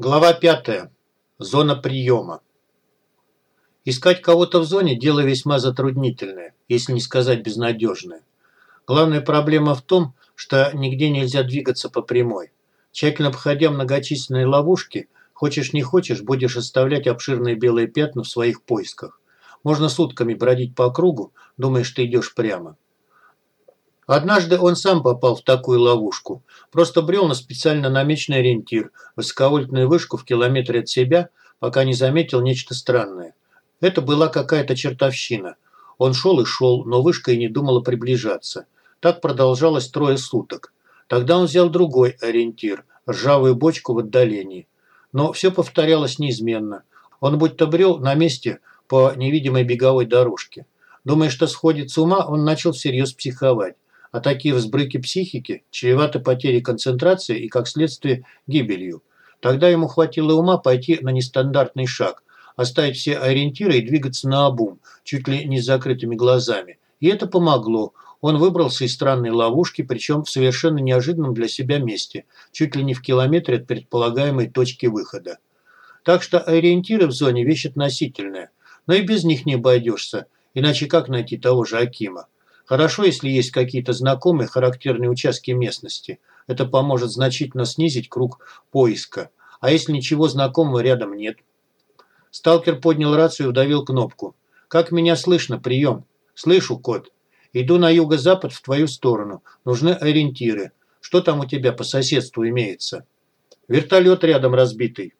Глава 5. Зона приема. Искать кого-то в зоне – дело весьма затруднительное, если не сказать безнадежное. Главная проблема в том, что нигде нельзя двигаться по прямой. Тщательно обходя многочисленные ловушки, хочешь не хочешь, будешь оставлять обширные белые пятна в своих поисках. Можно сутками бродить по кругу, думая, что идешь прямо. Однажды он сам попал в такую ловушку. Просто брел на специально намеченный ориентир, высоковольтную вышку в километре от себя, пока не заметил нечто странное. Это была какая-то чертовщина. Он шел и шел, но вышка и не думала приближаться. Так продолжалось трое суток. Тогда он взял другой ориентир – ржавую бочку в отдалении. Но все повторялось неизменно. Он будто брел на месте по невидимой беговой дорожке. Думая, что сходит с ума, он начал всерьез психовать а такие взбрыки психики чреваты потерей концентрации и, как следствие, гибелью. Тогда ему хватило ума пойти на нестандартный шаг, оставить все ориентиры и двигаться на обум, чуть ли не с закрытыми глазами. И это помогло. Он выбрался из странной ловушки, причем в совершенно неожиданном для себя месте, чуть ли не в километре от предполагаемой точки выхода. Так что ориентиры в зоне – вещь относительная. Но и без них не обойдешься, иначе как найти того же Акима? Хорошо, если есть какие-то знакомые характерные участки местности. Это поможет значительно снизить круг поиска. А если ничего знакомого рядом нет? Сталкер поднял рацию и вдавил кнопку. «Как меня слышно? Прием!» «Слышу, кот. Иду на юго-запад в твою сторону. Нужны ориентиры. Что там у тебя по соседству имеется?» «Вертолет рядом разбитый».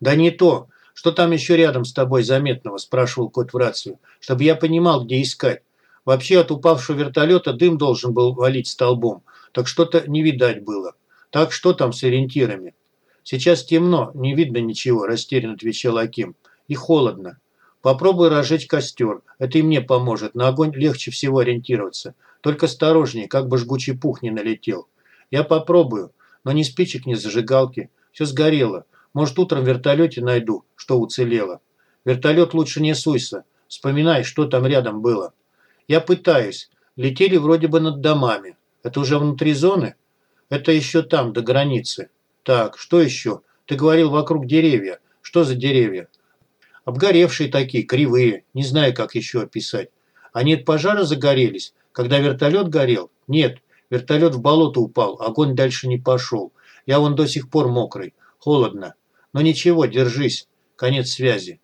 «Да не то. Что там еще рядом с тобой заметного?» – спрашивал кот в рацию. «Чтобы я понимал, где искать. Вообще от упавшего вертолета дым должен был валить столбом, так что-то не видать было. Так что там с ориентирами? Сейчас темно, не видно ничего, растерянно отвечал Аким. И холодно. Попробуй разжечь костер, это и мне поможет, на огонь легче всего ориентироваться. Только осторожнее, как бы жгучий пух не налетел. Я попробую, но ни спичек, ни зажигалки. Все сгорело. Может, утром в вертолете найду, что уцелело. Вертолет лучше не суйся. Вспоминай, что там рядом было. Я пытаюсь. Летели вроде бы над домами. Это уже внутри зоны? Это еще там, до границы. Так, что еще? Ты говорил вокруг деревья. Что за деревья? Обгоревшие такие, кривые. Не знаю, как еще описать. Они от пожара загорелись? Когда вертолет горел? Нет. Вертолет в болото упал. Огонь дальше не пошел. Я вон до сих пор мокрый. Холодно. Но ничего, держись. Конец связи.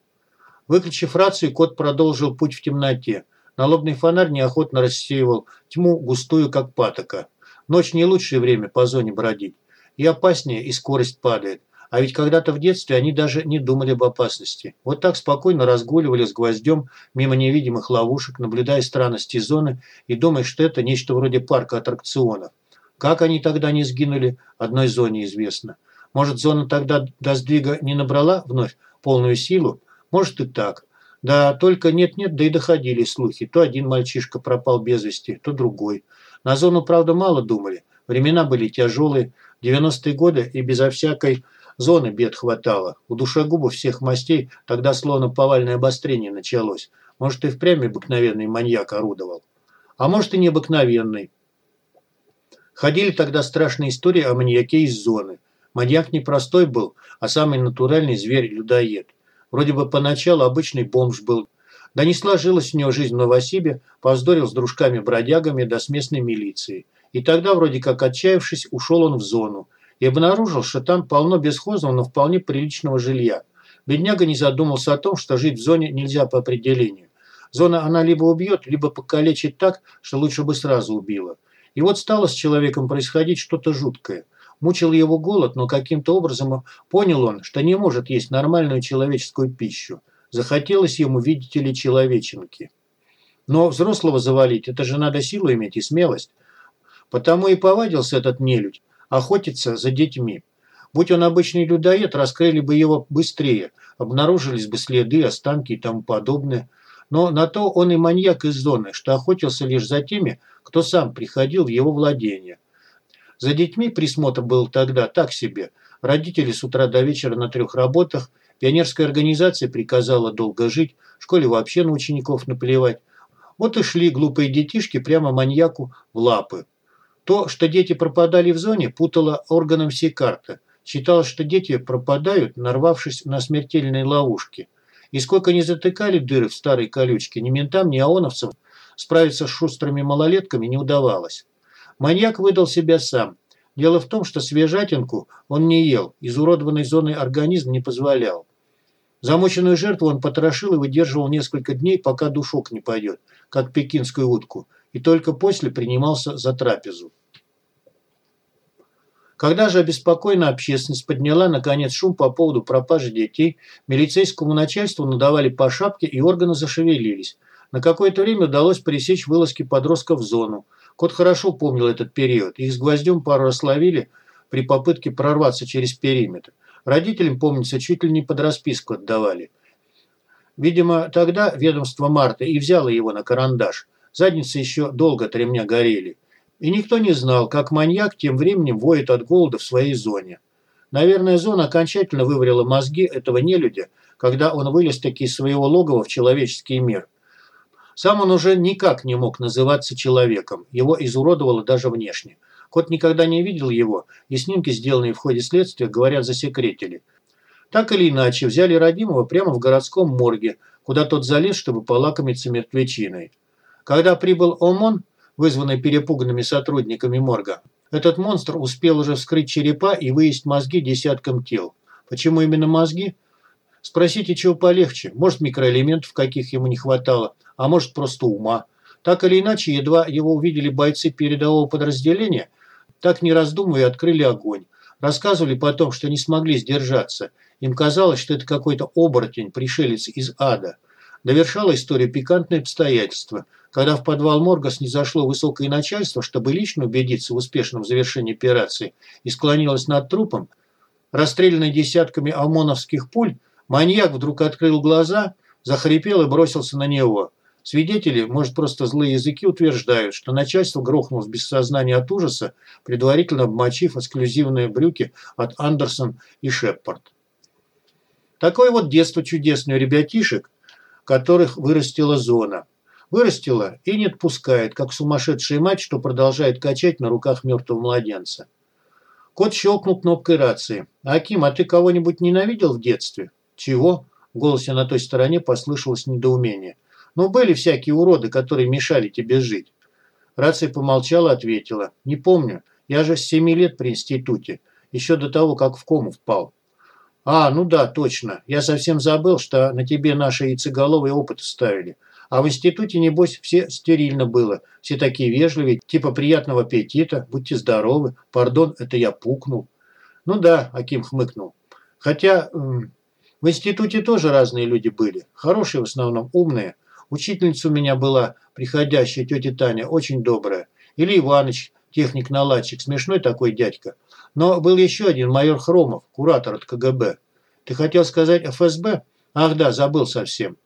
Выключив рацию, кот продолжил путь в темноте. Налобный фонарь неохотно рассеивал тьму, густую, как патока. Ночь не лучшее время по зоне бродить. И опаснее, и скорость падает. А ведь когда-то в детстве они даже не думали об опасности. Вот так спокойно разгуливали с гвоздем мимо невидимых ловушек, наблюдая странности зоны и думая, что это нечто вроде парка аттракционов. Как они тогда не сгинули, одной зоне известно. Может, зона тогда до сдвига не набрала вновь полную силу? Может и так. Да, только нет-нет, да и доходили слухи. То один мальчишка пропал без вести, то другой. На зону, правда, мало думали. Времена были тяжелые. 90-е годы и безо всякой зоны бед хватало. У душегубов всех мастей тогда словно повальное обострение началось. Может, и впрямь обыкновенный маньяк орудовал. А может, и необыкновенный. Ходили тогда страшные истории о маньяке из зоны. Маньяк не простой был, а самый натуральный зверь-людоед. Вроде бы поначалу обычный бомж был. Да не сложилась у него жизнь в Новосибе, повздорил с дружками-бродягами да с местной милицией. И тогда, вроде как отчаявшись, ушел он в зону. И обнаружил, что там полно бесхозного, но вполне приличного жилья. Бедняга не задумался о том, что жить в зоне нельзя по определению. Зона она либо убьет, либо покалечит так, что лучше бы сразу убила. И вот стало с человеком происходить что-то жуткое. Мучил его голод, но каким-то образом понял он, что не может есть нормальную человеческую пищу. Захотелось ему, видите ли, человеченки. Но взрослого завалить – это же надо силу иметь и смелость. Потому и повадился этот нелюдь охотиться за детьми. Будь он обычный людоед, раскрыли бы его быстрее, обнаружились бы следы, останки и тому подобное. Но на то он и маньяк из зоны, что охотился лишь за теми, кто сам приходил в его владение. За детьми присмотр был тогда так себе. Родители с утра до вечера на трех работах, пионерская организация приказала долго жить, в школе вообще на учеников наплевать. Вот и шли глупые детишки прямо маньяку в лапы. То, что дети пропадали в зоне, путало органам все карты. Считалось, что дети пропадают, нарвавшись на смертельные ловушки. И сколько ни затыкали дыры в старой колючке, ни ментам, ни аоновцам справиться с шустрыми малолетками не удавалось. Маньяк выдал себя сам. Дело в том, что свежатинку он не ел, изуродованной зоной организм не позволял. Замоченную жертву он потрошил и выдерживал несколько дней, пока душок не пойдет, как пекинскую утку, и только после принимался за трапезу. Когда же обеспокоенная общественность подняла, наконец, шум по поводу пропажи детей, милицейскому начальству надавали по шапке и органы зашевелились. На какое-то время удалось пресечь вылазки подростков в зону. Кот хорошо помнил этот период. Их с гвоздем пару раз ловили при попытке прорваться через периметр. Родителям, помнится, чуть ли не под расписку отдавали. Видимо, тогда ведомство Марта и взяло его на карандаш. Задницы еще долго от ремня горели. И никто не знал, как маньяк тем временем воет от голода в своей зоне. Наверное, зона окончательно выварила мозги этого нелюдя, когда он вылез таки из своего логова в человеческий мир. Сам он уже никак не мог называться человеком, его изуродовало даже внешне. Кот никогда не видел его, и снимки, сделанные в ходе следствия, говорят, засекретили. Так или иначе, взяли родимого прямо в городском морге, куда тот залез, чтобы полакомиться мертвечиной. Когда прибыл ОМОН, вызванный перепуганными сотрудниками морга, этот монстр успел уже вскрыть черепа и выесть мозги десяткам тел. Почему именно мозги? Спросите, чего полегче. Может, микроэлементов каких ему не хватало, а может, просто ума. Так или иначе, едва его увидели бойцы передового подразделения, так не раздумывая открыли огонь. Рассказывали потом, что не смогли сдержаться. Им казалось, что это какой-то оборотень, пришелец из ада. Довершала история пикантное обстоятельство. Когда в подвал морга снизошло высокое начальство, чтобы лично убедиться в успешном завершении операции, и склонилось над трупом, расстрелянный десятками ОМОНовских пуль, маньяк вдруг открыл глаза, захрипел и бросился на него. Свидетели, может просто злые языки, утверждают, что начальство грохнулось без сознания от ужаса, предварительно обмочив эксклюзивные брюки от Андерсон и Шеппард. Такое вот детство чудесное ребятишек, которых вырастила зона. Вырастила и не отпускает, как сумасшедшая мать, что продолжает качать на руках мертвого младенца. Кот щелкнул кнопкой рации. «Аким, а ты кого-нибудь ненавидел в детстве?» «Чего?» В голосе на той стороне послышалось недоумение. «Ну, были всякие уроды, которые мешали тебе жить». Рация помолчала, ответила. «Не помню. Я же с семи лет при институте. Еще до того, как в кому впал». «А, ну да, точно. Я совсем забыл, что на тебе наши яйцеголовые опыты ставили. А в институте, небось, все стерильно было. Все такие вежливые, типа приятного аппетита, будьте здоровы. Пардон, это я пукнул». «Ну да», – Аким хмыкнул. «Хотя в институте тоже разные люди были. Хорошие в основном, умные. Учительница у меня была, приходящая тетя Таня, очень добрая. Или Иваныч, техник-наладчик, смешной такой дядька. Но был еще один майор Хромов, куратор от КГБ. Ты хотел сказать ФСБ? Ах да, забыл совсем.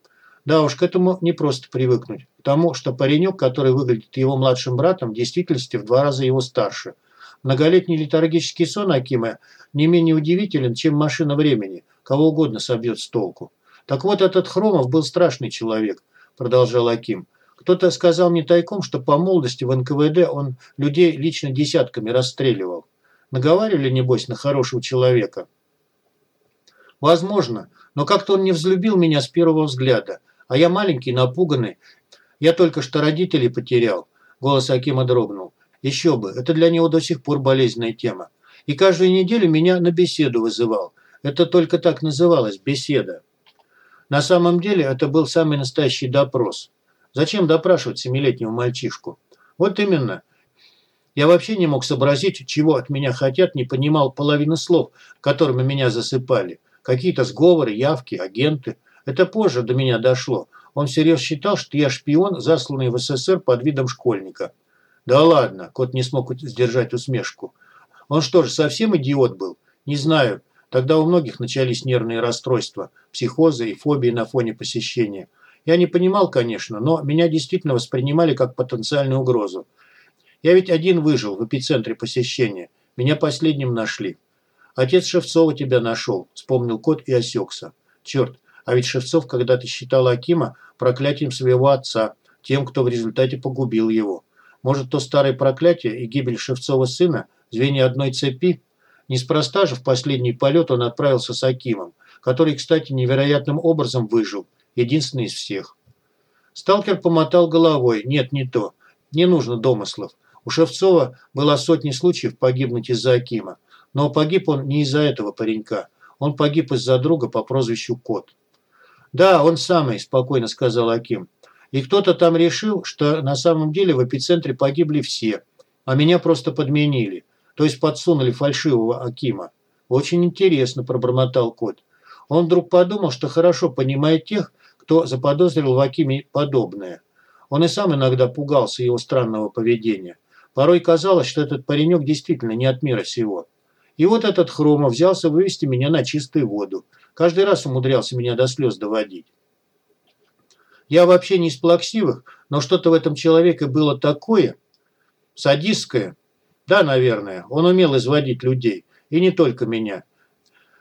Да уж, к этому не просто привыкнуть. К тому, что паренек, который выглядит его младшим братом, в действительности в два раза его старше. Многолетний летаргический сон Акима не менее удивителен, чем машина времени – кого угодно собьет с толку. Так вот, этот Хромов был страшный человек, продолжал Аким. Кто-то сказал мне тайком, что по молодости в НКВД он людей лично десятками расстреливал. Наговаривали, небось, на хорошего человека. Возможно, но как-то он не взлюбил меня с первого взгляда. А я маленький, напуганный. Я только что родителей потерял. Голос Акима дрогнул. Еще бы, это для него до сих пор болезненная тема. И каждую неделю меня на беседу вызывал. Это только так называлось – беседа. На самом деле это был самый настоящий допрос. Зачем допрашивать семилетнего мальчишку? Вот именно. Я вообще не мог сообразить, чего от меня хотят, не понимал половины слов, которыми меня засыпали. Какие-то сговоры, явки, агенты. Это позже до меня дошло. Он всерьез считал, что я шпион, засланный в СССР под видом школьника. Да ладно, кот не смог сдержать усмешку. Он что же, совсем идиот был? Не знаю. Тогда у многих начались нервные расстройства, психозы и фобии на фоне посещения. Я не понимал, конечно, но меня действительно воспринимали как потенциальную угрозу. Я ведь один выжил в эпицентре посещения. Меня последним нашли. Отец Шевцова тебя нашел, вспомнил кот и осекся. Черт, а ведь Шевцов когда-то считал Акима проклятием своего отца, тем, кто в результате погубил его. Может, то старое проклятие и гибель Шевцова сына – звенья одной цепи? Неспроста же в последний полет он отправился с Акимом, который, кстати, невероятным образом выжил, единственный из всех. Сталкер помотал головой. Нет, не то. Не нужно домыслов. У Шевцова было сотни случаев погибнуть из-за Акима. Но погиб он не из-за этого паренька. Он погиб из-за друга по прозвищу Кот. «Да, он самый», – спокойно сказал Аким. «И кто-то там решил, что на самом деле в эпицентре погибли все, а меня просто подменили, то есть подсунули фальшивого Акима. Очень интересно», – пробормотал Кот. Он вдруг подумал, что хорошо понимает тех, кто заподозрил в Акиме подобное. Он и сам иногда пугался его странного поведения. Порой казалось, что этот паренек действительно не от мира сего. И вот этот Хрома взялся вывести меня на чистую воду. Каждый раз умудрялся меня до слез доводить. Я вообще не из плаксивых, но что-то в этом человеке было такое, садистское. Да, наверное, он умел изводить людей. И не только меня.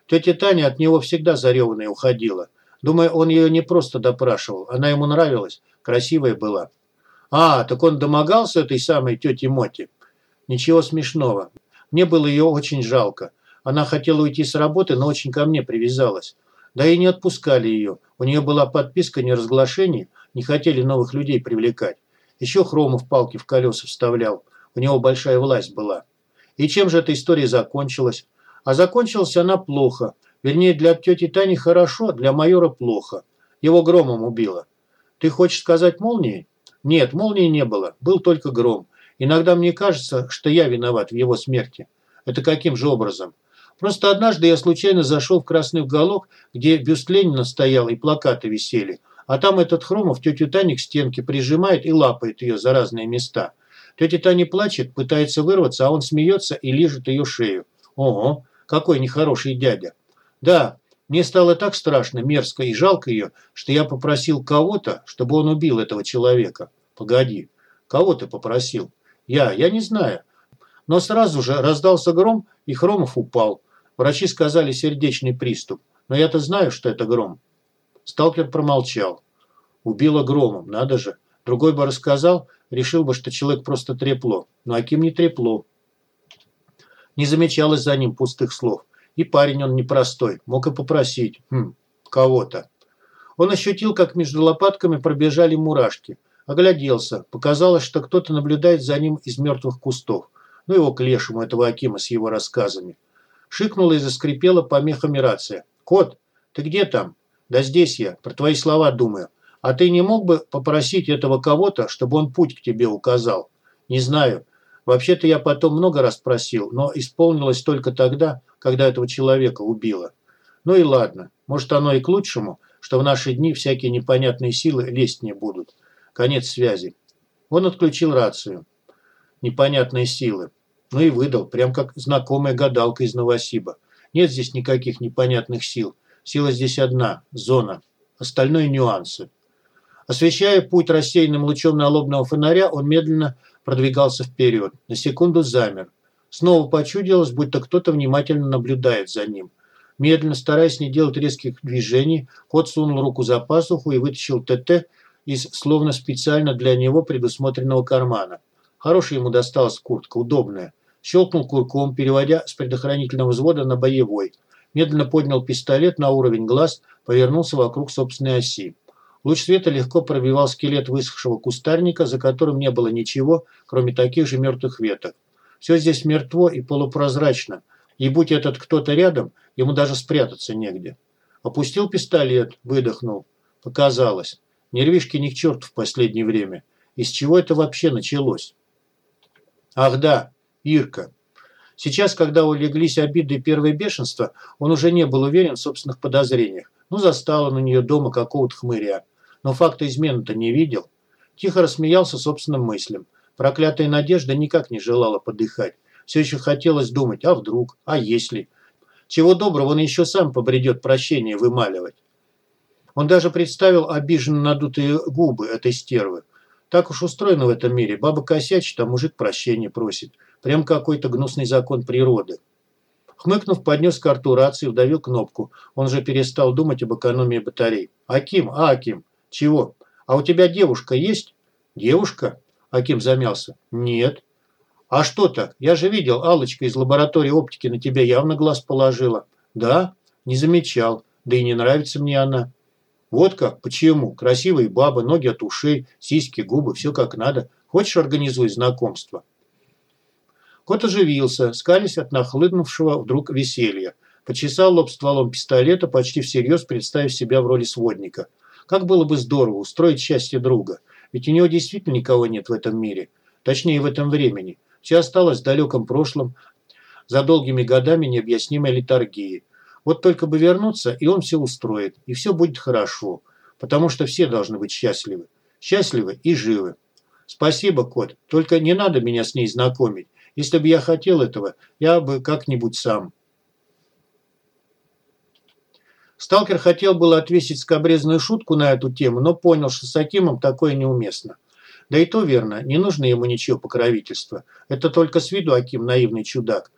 Тетя Таня от него всегда зареванная уходила. Думаю, он ее не просто допрашивал. Она ему нравилась, красивая была. А, так он домогался этой самой тете Моти? Ничего смешного. Мне было ее очень жалко. Она хотела уйти с работы, но очень ко мне привязалась. Да и не отпускали ее. У нее была подписка неразглашений, не хотели новых людей привлекать. Еще Хромов палки в колеса вставлял. У него большая власть была. И чем же эта история закончилась? А закончилась она плохо. Вернее, для тети Тани хорошо, для майора плохо. Его громом убило. Ты хочешь сказать молнией? Нет, молнии не было. Был только гром. Иногда мне кажется, что я виноват в его смерти. Это каким же образом? Просто однажды я случайно зашел в красный уголок, где бюст Ленина стоял и плакаты висели. А там этот Хромов тетю Таню к стенке прижимает и лапает ее за разные места. Тетя Таня плачет, пытается вырваться, а он смеется и лижет ее шею. Ого, какой нехороший дядя. Да, мне стало так страшно, мерзко и жалко ее, что я попросил кого-то, чтобы он убил этого человека. Погоди, кого ты попросил? Я, я не знаю. Но сразу же раздался гром, и Хромов упал. Врачи сказали сердечный приступ. Но я-то знаю, что это гром. Сталкер промолчал. Убило громом, надо же. Другой бы рассказал, решил бы, что человек просто трепло. Но Аким не трепло. Не замечалось за ним пустых слов. И парень он непростой, мог и попросить. Хм, кого-то. Он ощутил, как между лопатками пробежали мурашки. Огляделся. Показалось, что кто-то наблюдает за ним из мертвых кустов. Ну его к лешему, этого Акима с его рассказами. Шикнула и заскрипела помехами рация. «Кот, ты где там?» «Да здесь я. Про твои слова думаю. А ты не мог бы попросить этого кого-то, чтобы он путь к тебе указал?» «Не знаю. Вообще-то я потом много раз просил, но исполнилось только тогда, когда этого человека убило. Ну и ладно. Может оно и к лучшему, что в наши дни всякие непонятные силы лезть не будут. Конец связи. Он отключил рацию. Непонятные силы. Ну и выдал, прям как знакомая гадалка из Новосиба. Нет здесь никаких непонятных сил. Сила здесь одна – зона. Остальное – нюансы. Освещая путь рассеянным лучом налобного фонаря, он медленно продвигался вперед. На секунду замер. Снова почудилось, будто кто-то внимательно наблюдает за ним. Медленно, стараясь не делать резких движений, кот сунул руку за пасуху и вытащил ТТ из словно специально для него предусмотренного кармана. Хорошая ему досталась куртка, удобная. Щелкнул курком, переводя с предохранительного взвода на боевой. Медленно поднял пистолет на уровень глаз, повернулся вокруг собственной оси. Луч света легко пробивал скелет высохшего кустарника, за которым не было ничего, кроме таких же мертвых веток. Все здесь мертво и полупрозрачно, и будь этот кто-то рядом, ему даже спрятаться негде. Опустил пистолет, выдохнул. Показалось. Нервишки ни к черту в последнее время. Из чего это вообще началось? Ах да, Ирка. Сейчас, когда улеглись обиды и первое бешенство, он уже не был уверен в собственных подозрениях. Ну, застал он у нее дома какого-то хмыря. Но факта измены-то не видел. Тихо рассмеялся собственным мыслям. Проклятая надежда никак не желала подыхать. Все еще хотелось думать, а вдруг, а если. Чего доброго, он еще сам побредет прощение вымаливать. Он даже представил обиженно надутые губы этой стервы. Так уж устроено в этом мире. Баба косячит, а мужик прощения просит. Прям какой-то гнусный закон природы. Хмыкнув, поднес карту рации, вдавил кнопку. Он же перестал думать об экономии батарей. «Аким, а, Аким, чего? А у тебя девушка есть?» «Девушка?» Аким замялся. «Нет». А что так? Я же видел, Алочка из лаборатории оптики на тебя явно глаз положила. Да? Не замечал. Да и не нравится мне она. Вот как? Почему? Красивая баба, ноги от ушей, сиськи, губы, все как надо. Хочешь, организуй знакомство? Кот оживился, скались от нахлынувшего вдруг веселья. Почесал лоб стволом пистолета, почти всерьез представив себя в роли сводника. Как было бы здорово устроить счастье друга. Ведь у него действительно никого нет в этом мире. Точнее, в этом времени. Все осталось в далеком прошлом, за долгими годами необъяснимой литургии. Вот только бы вернуться, и он все устроит, и все будет хорошо. Потому что все должны быть счастливы. Счастливы и живы. Спасибо, кот. Только не надо меня с ней знакомить. Если бы я хотел этого, я бы как-нибудь сам. Сталкер хотел было отвесить скобрезную шутку на эту тему, но понял, что с Акимом такое неуместно. Да и то верно, не нужно ему ничего покровительства. Это только с виду Аким наивный чудак.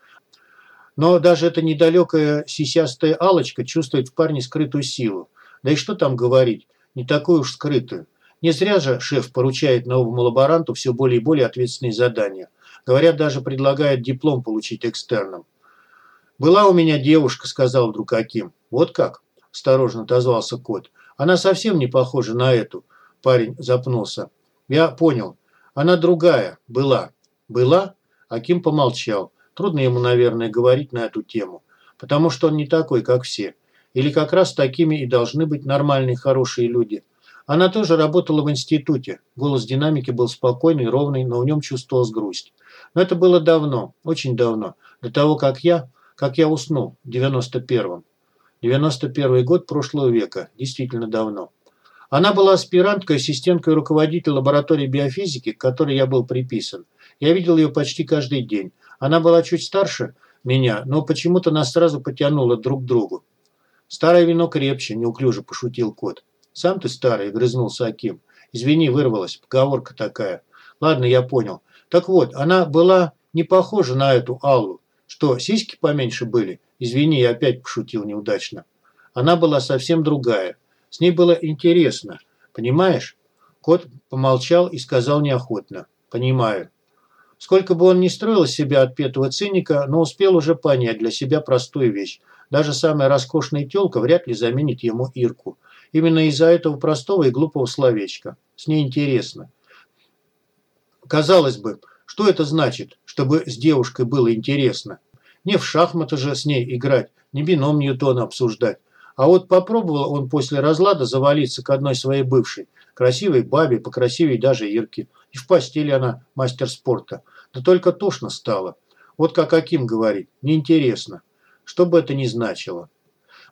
Но даже эта недалекая сисястая алочка чувствует в парне скрытую силу. Да и что там говорить, не такую уж скрытую. Не зря же шеф поручает новому лаборанту все более и более ответственные задания. Говорят, даже предлагает диплом получить экстерном. «Была у меня девушка», – сказал вдруг Аким. «Вот как?» – осторожно отозвался кот. «Она совсем не похожа на эту». Парень запнулся. «Я понял. Она другая. Была». «Была?» Аким помолчал. Трудно ему, наверное, говорить на эту тему. Потому что он не такой, как все. Или как раз такими и должны быть нормальные, хорошие люди. Она тоже работала в институте. Голос динамики был спокойный, ровный, но в нем чувствовалась грусть. Но это было давно, очень давно. До того, как я, как я уснул в 91-м. 91 год прошлого века, действительно давно. Она была аспиранткой, ассистенткой руководителя лаборатории биофизики, к которой я был приписан. Я видел ее почти каждый день. Она была чуть старше меня, но почему-то нас сразу потянуло друг к другу. «Старое вино крепче», – неуклюже пошутил кот. «Сам ты старый», – грызнулся Аким. «Извини, вырвалась, поговорка такая». «Ладно, я понял. Так вот, она была не похожа на эту Аллу. Что, сиськи поменьше были? Извини, я опять пошутил неудачно. Она была совсем другая. С ней было интересно. Понимаешь?» Кот помолчал и сказал неохотно. «Понимаю». Сколько бы он ни строил из себя отпетого циника, но успел уже понять для себя простую вещь. Даже самая роскошная тёлка вряд ли заменит ему Ирку. Именно из-за этого простого и глупого словечка. С ней интересно. Казалось бы, что это значит, чтобы с девушкой было интересно? Не в шахматы же с ней играть, не бином Ньютона обсуждать. А вот попробовал он после разлада завалиться к одной своей бывшей, красивой бабе, покрасивей даже Ирке. И в постели она мастер спорта. Да только тошно стало. Вот как Аким говорит, неинтересно. Что бы это ни значило.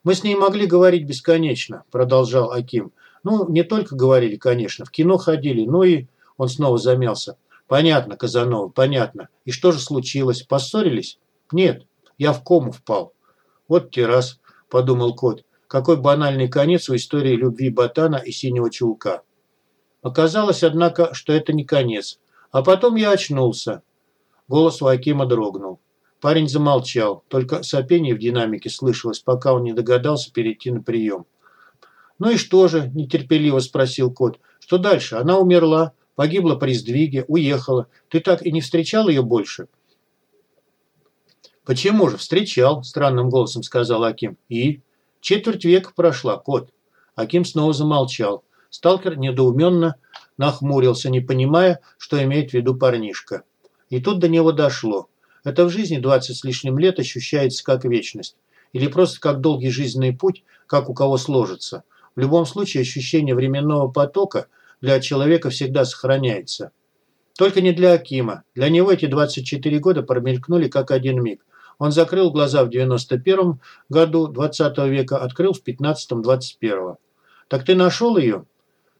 Мы с ней могли говорить бесконечно, продолжал Аким. Ну, не только говорили, конечно, в кино ходили, но и... Он снова замялся. Понятно, Казанова, понятно. И что же случилось? Поссорились? Нет, я в кому впал. Вот те раз, подумал кот. Какой банальный конец у истории любви Ботана и Синего Чулка. Оказалось, однако, что это не конец. А потом я очнулся. Голос у Акима дрогнул. Парень замолчал, только сопение в динамике слышалось, пока он не догадался перейти на прием. «Ну и что же?» – нетерпеливо спросил кот. «Что дальше? Она умерла, погибла при сдвиге, уехала. Ты так и не встречал ее больше?» «Почему же? Встречал», – странным голосом сказал Аким. «И?» «Четверть века прошла, кот». Аким снова замолчал. Сталкер недоуменно нахмурился, не понимая, что имеет в виду парнишка. И тут до него дошло. Это в жизни 20 с лишним лет ощущается как вечность. Или просто как долгий жизненный путь, как у кого сложится. В любом случае ощущение временного потока для человека всегда сохраняется. Только не для Акима. Для него эти 24 года промелькнули как один миг. Он закрыл глаза в 91 году 20 века, открыл в 15 21 «Так ты нашел ее?»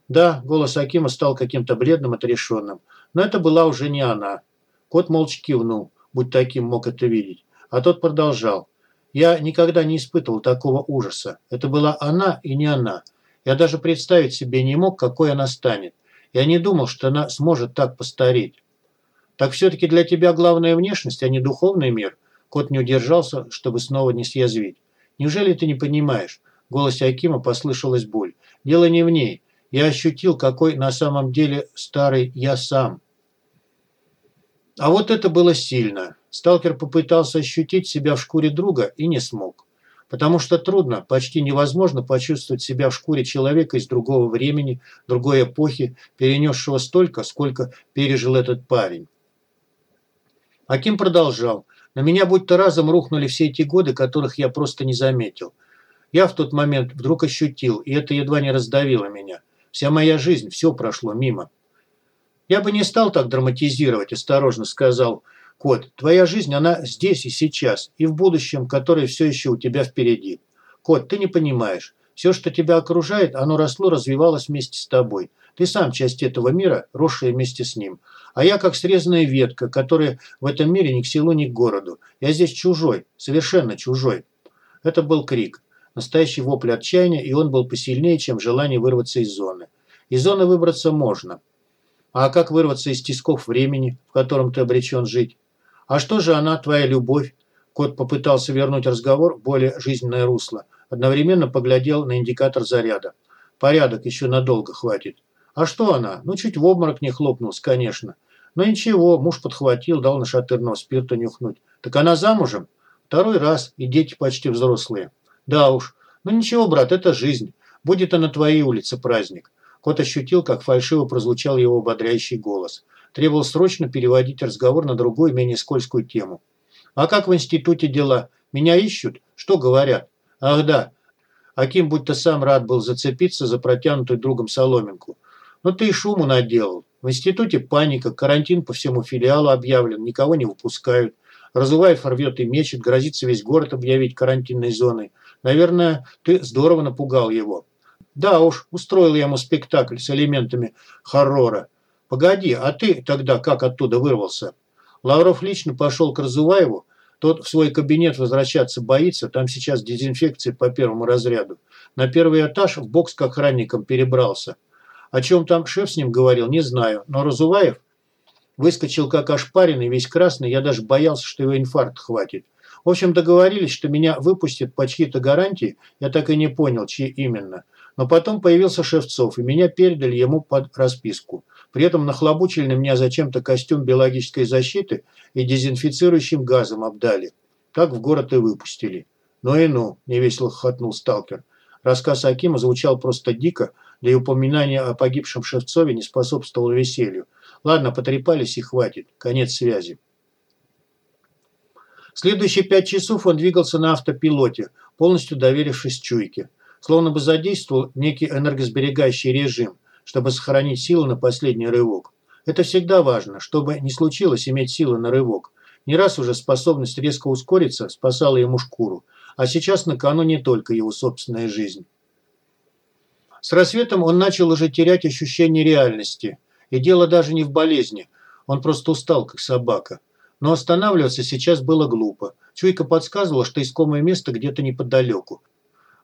Да, голос Акима стал каким-то бледным, отрешенным. Но это была уже не она. Кот молча кивнул, будь таким мог это видеть. А тот продолжал. Я никогда не испытывал такого ужаса. Это была она и не она. Я даже представить себе не мог, какой она станет. Я не думал, что она сможет так постареть. Так все-таки для тебя главная внешность, а не духовный мир? Кот не удержался, чтобы снова не съязвить. Неужели ты не понимаешь? В голосе Акима послышалась боль. Дело не в ней. Я ощутил, какой на самом деле старый я сам. А вот это было сильно. Сталкер попытался ощутить себя в шкуре друга и не смог. Потому что трудно, почти невозможно почувствовать себя в шкуре человека из другого времени, другой эпохи, перенесшего столько, сколько пережил этот парень. Аким продолжал. На меня будто разом рухнули все эти годы, которых я просто не заметил. Я в тот момент вдруг ощутил, и это едва не раздавило меня. Вся моя жизнь, все прошло мимо. Я бы не стал так драматизировать, осторожно сказал Кот. Твоя жизнь, она здесь и сейчас, и в будущем, которое все еще у тебя впереди. Кот, ты не понимаешь. Все, что тебя окружает, оно росло, развивалось вместе с тобой. Ты сам часть этого мира, росшая вместе с ним. А я как срезанная ветка, которая в этом мире ни к селу, ни к городу. Я здесь чужой, совершенно чужой. Это был крик. Настоящий вопль отчаяния, и он был посильнее, чем желание вырваться из зоны. Из зоны выбраться можно. А как вырваться из тисков времени, в котором ты обречен жить? А что же она, твоя любовь? Кот попытался вернуть разговор в более жизненное русло. Одновременно поглядел на индикатор заряда. Порядок еще надолго хватит. А что она? Ну, чуть в обморок не хлопнулась, конечно. Но ничего, муж подхватил, дал нашатырного спирта нюхнуть. Так она замужем? Второй раз, и дети почти взрослые. Да уж. Ну ничего, брат, это жизнь. Будет и на твоей улице праздник. Кот ощутил, как фальшиво прозвучал его ободряющий голос. Требовал срочно переводить разговор на другую, менее скользкую тему. «А как в институте дела? Меня ищут? Что говорят?» «Ах да». Аким будто сам рад был зацепиться за протянутую другом соломинку. «Ну ты и шуму наделал. В институте паника, карантин по всему филиалу объявлен, никого не выпускают. Разуваев рвет и мечет, грозится весь город объявить карантинной зоной. Наверное, ты здорово напугал его. Да уж, устроил я ему спектакль с элементами хоррора. Погоди, а ты тогда как оттуда вырвался? Лавров лично пошел к Разуваеву. Тот в свой кабинет возвращаться боится, там сейчас дезинфекция по первому разряду. На первый этаж в бокс к охранникам перебрался. О чем там шеф с ним говорил, не знаю, но Разуваев выскочил как ошпаренный, весь красный, я даже боялся, что его инфаркт хватит. В общем, договорились, что меня выпустят по чьи-то гарантии, я так и не понял, чьи именно. Но потом появился Шевцов, и меня передали ему под расписку. При этом нахлобучили на меня зачем-то костюм биологической защиты и дезинфицирующим газом обдали. Так в город и выпустили. «Ну и ну», – невесело хохотнул сталкер. Рассказ Акима звучал просто дико, да и упоминание о погибшем Шевцове не способствовало веселью. Ладно, потрепались и хватит. Конец связи. Следующие пять часов он двигался на автопилоте, полностью доверившись чуйке. Словно бы задействовал некий энергосберегающий режим, чтобы сохранить силы на последний рывок. Это всегда важно, чтобы не случилось иметь силы на рывок. Не раз уже способность резко ускориться спасала ему шкуру, а сейчас на кону не только его собственная жизнь. С рассветом он начал уже терять ощущение реальности. И дело даже не в болезни, он просто устал, как собака. Но останавливаться сейчас было глупо. Чуйка подсказывала, что искомое место где-то неподалеку.